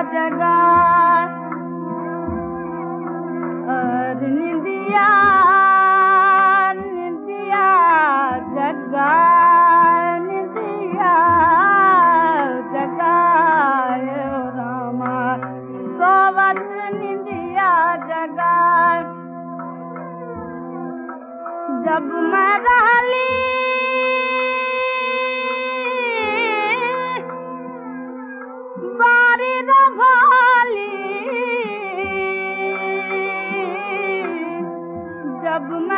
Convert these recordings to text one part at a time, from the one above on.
जगांद जगारंदगारो राम। निंदिया जब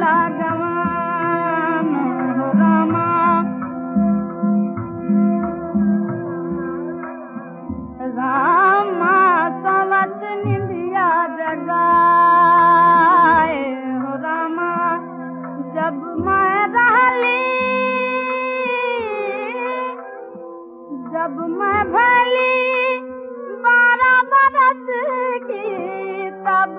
لڳ جب تب